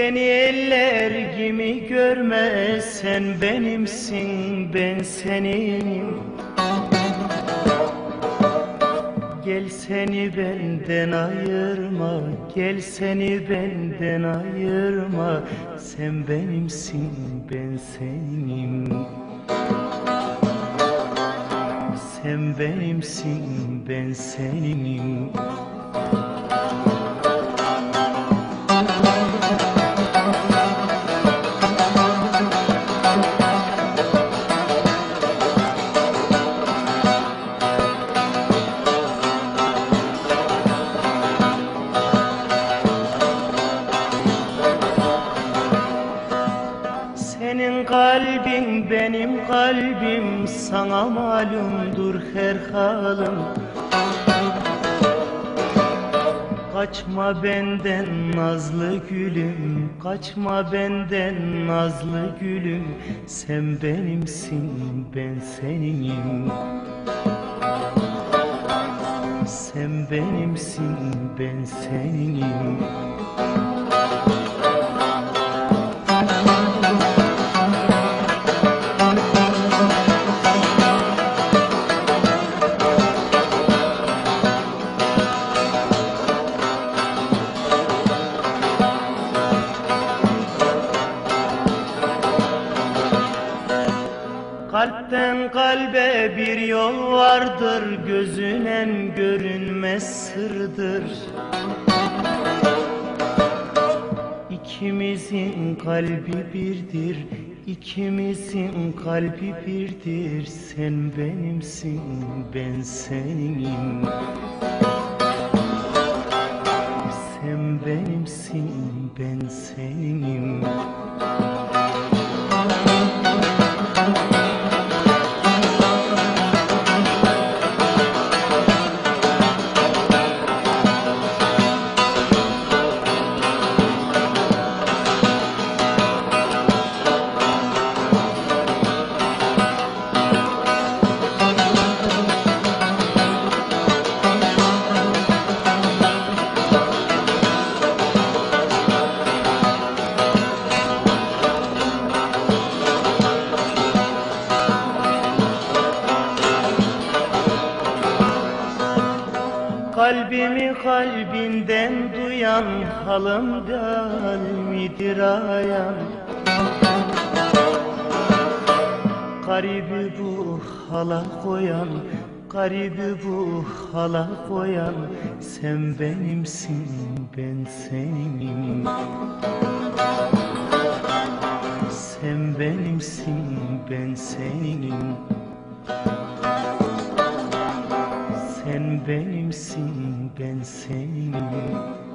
Beni eller gibi görme sen benimsin ben senin. Gel seni benden ayırma Gel seni benden ayırma. Sen benimsin ben senim. Sen benimsin ben seninim Kalbin benim kalbim sana malumdur her halim Kaçma benden nazlı gülüm Kaçma benden nazlı gülüm. Sen benimsin ben seninim. Sen benimsin ben seninim kalbe bir yol vardır Gözünen görünmez sırdır. İkimizin kalbi birdir İkimizin kalbi birdir. Sen benimsin ben seninim. Sen benimsin ben seninim Kalbimi kalbinden duyan halım gal midir ayan. Garibi bu hala koyan Garibi bu hala koyan. Sen benimsin ben seninim benimsin ben seninim